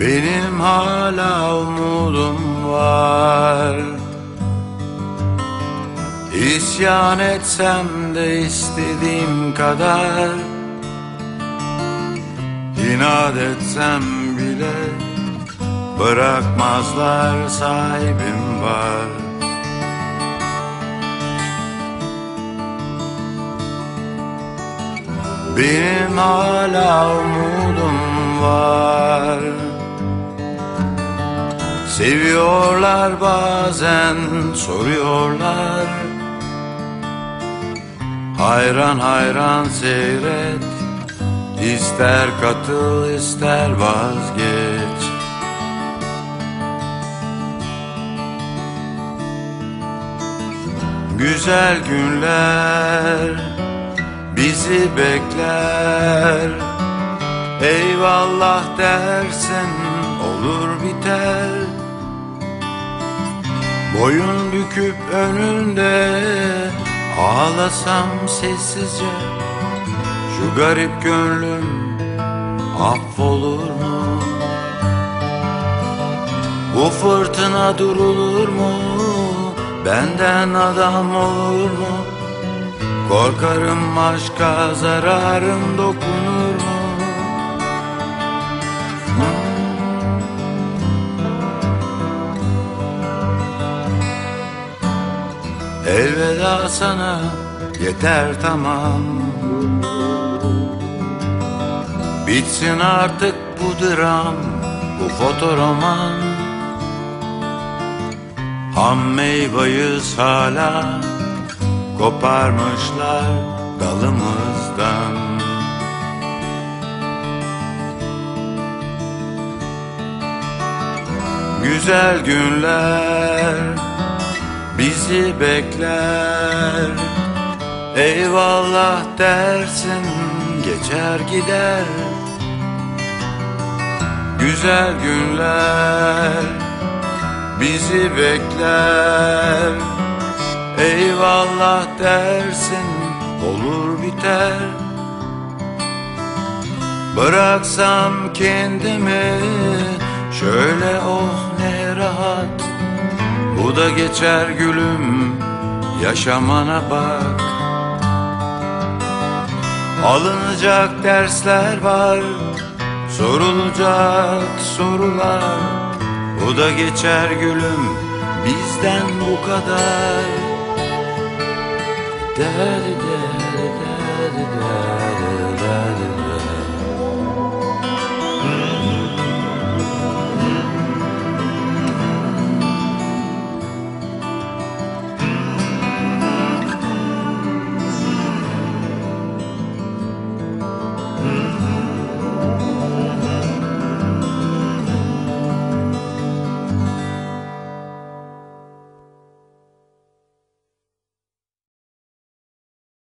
Benim hala umudum var. İsyan etsem de istediğim kadar. İnat etsem bile Bırakmazlar sahibim var. Benim hala umudum var Seviyorlar bazen soruyorlar. Hayran hayran seyret İster katıl ister vazgeç. Güzel günler bizi bekler. Eyvallah dersen olur biter Boyun büküp önünde ağlasam sessizce Şu garip gönlüm affolur mu? Bu fırtına durulur mu? Benden adam olur mu? Korkarım aşka zararım dokunur Elveda sana yeter tamam. Bitsin artık bu dram, bu fotoroman Ham meyveyiz hala Koparmışlar dalımızdan. Güzel günler bizi bekler. Eyvallah dersin geçer gider. Güzel günler bizi bekler. Eyvallah dersin olur biter. Bıraksam kendimi şöyle oh Bu da geçer gülüm yaşamana bak Alınacak dersler var Sorulacak sorular Bu da geçer gülüm bizden bu kadar Daddy, daddy, daddy, daddy.